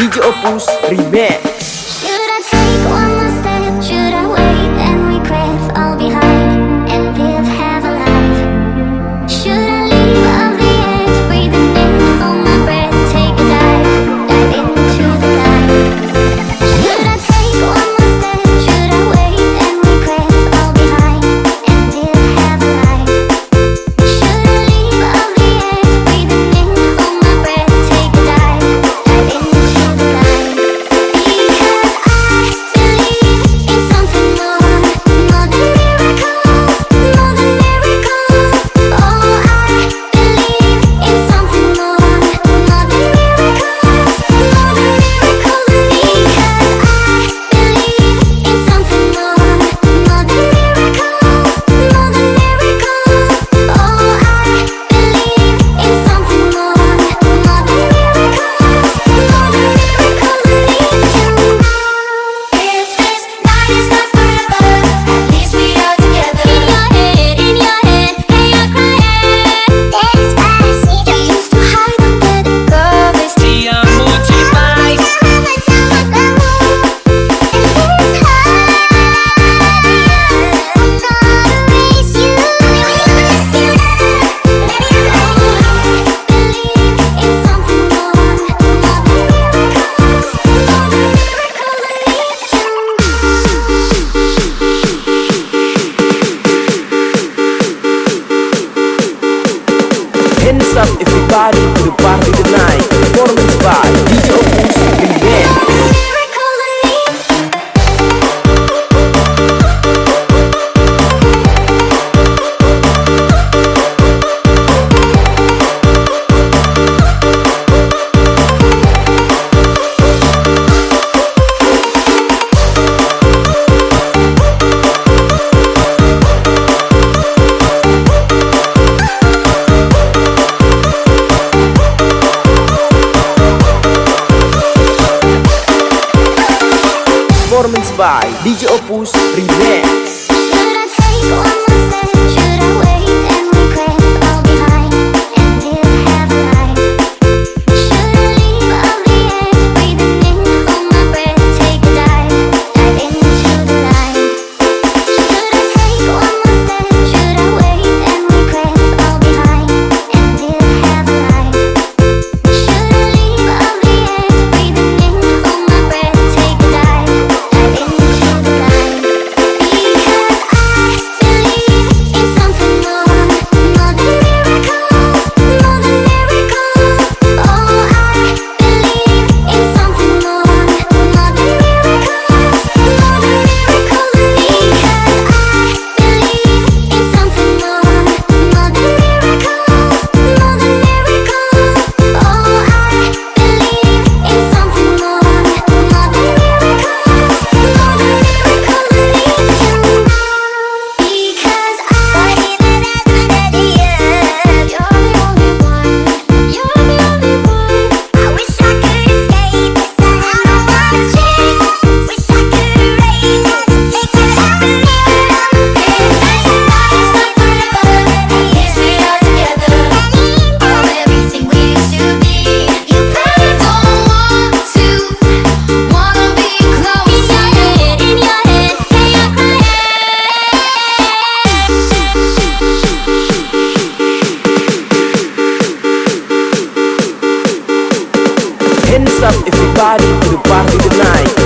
DJ Opus Remix Hands up everybody to the party tonight. Performance by DJ by DJ Opus Remix. up everybody to the party tonight